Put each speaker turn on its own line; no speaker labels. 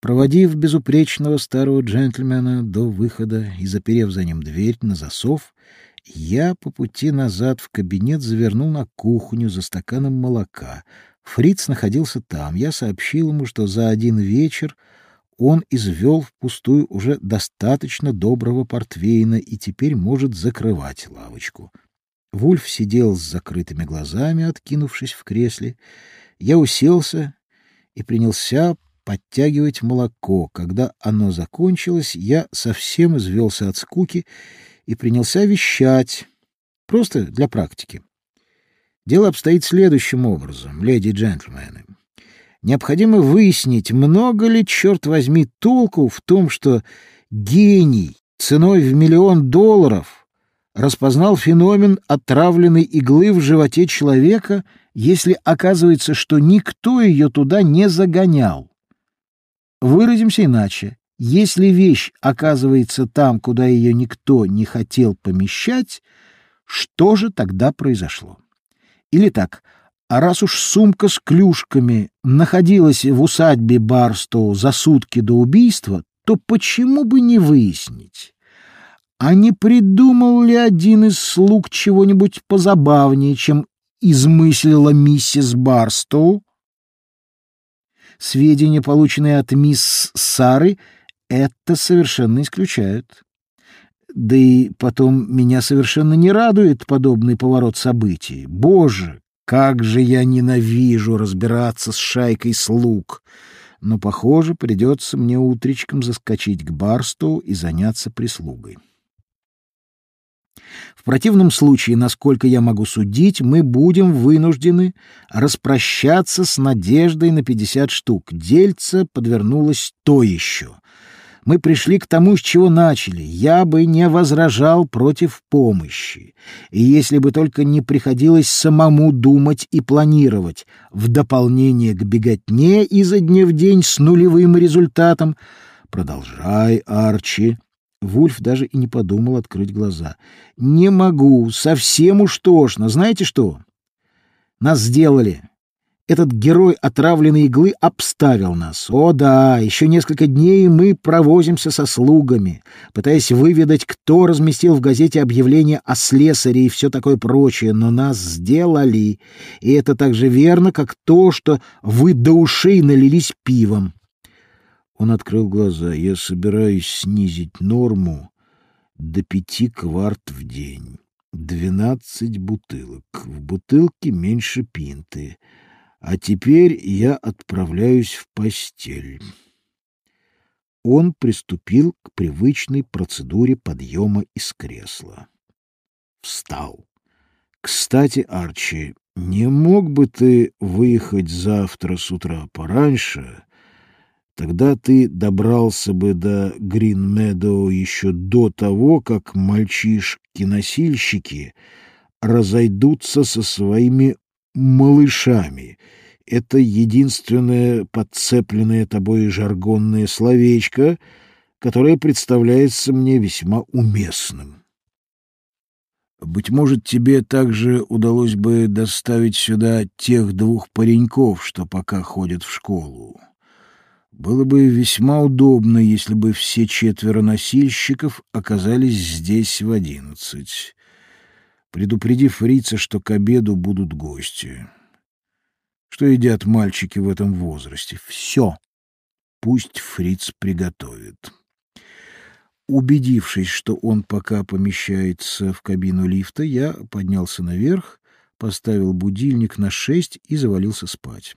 Проводив безупречного старого джентльмена до выхода и заперев за ним дверь на засов, я по пути назад в кабинет завернул на кухню за стаканом молока. Фриц находился там. Я сообщил ему, что за один вечер он извел впустую уже достаточно доброго портвейна и теперь может закрывать лавочку. Вульф сидел с закрытыми глазами, откинувшись в кресле. Я уселся и принялся подтягивать молоко. Когда оно закончилось, я совсем извелся от скуки и принялся вещать, просто для практики. Дело обстоит следующим образом, леди и джентльмены. Необходимо выяснить, много ли, черт возьми, толку в том, что гений ценой в миллион долларов распознал феномен отравленной иглы в животе человека, если оказывается, что никто ее туда не загонял. Выразимся иначе. Если вещь оказывается там, куда ее никто не хотел помещать, что же тогда произошло? Или так, а раз уж сумка с клюшками находилась в усадьбе Барстоу за сутки до убийства, то почему бы не выяснить, а не придумал ли один из слуг чего-нибудь позабавнее, чем измыслила миссис Барстоу? Сведения, полученные от мисс Сары, это совершенно исключают. Да и потом меня совершенно не радует подобный поворот событий. Боже, как же я ненавижу разбираться с шайкой слуг! Но, похоже, придется мне утречком заскочить к Барсту и заняться прислугой. В противном случае, насколько я могу судить, мы будем вынуждены распрощаться с надеждой на пятьдесят штук. Дельце подвернулось то еще. Мы пришли к тому, с чего начали. Я бы не возражал против помощи. И если бы только не приходилось самому думать и планировать, в дополнение к беготне изо дня в день с нулевым результатом, продолжай, Арчи, Вульф даже и не подумал открыть глаза. «Не могу, совсем уж тошно. Знаете что? Нас сделали. Этот герой отравленной иглы обставил нас. О да, еще несколько дней мы провозимся со слугами, пытаясь выведать, кто разместил в газете объявление о слесаре и все такое прочее, но нас сделали. И это так же верно, как то, что вы до ушей налились пивом. Он открыл глаза. «Я собираюсь снизить норму до пяти кварт в день. Двенадцать бутылок. В бутылке меньше пинты. А теперь я отправляюсь в постель». Он приступил к привычной процедуре подъема из кресла. Встал. «Кстати, Арчи, не мог бы ты выехать завтра с утра пораньше?» Тогда ты добрался бы до Грин-Медоу еще до того, как мальчишки-носильщики разойдутся со своими малышами. Это единственное подцепленное тобой жаргонное словечко, которое представляется мне весьма уместным. Быть может, тебе также удалось бы доставить сюда тех двух пареньков, что пока ходят в школу. Было бы весьма удобно, если бы все четверо носильщиков оказались здесь в одиннадцать, предупредив фрица, что к обеду будут гости. Что едят мальчики в этом возрасте? Все. Пусть фриц приготовит. Убедившись, что он пока помещается в кабину лифта, я поднялся наверх, поставил будильник на шесть и завалился спать.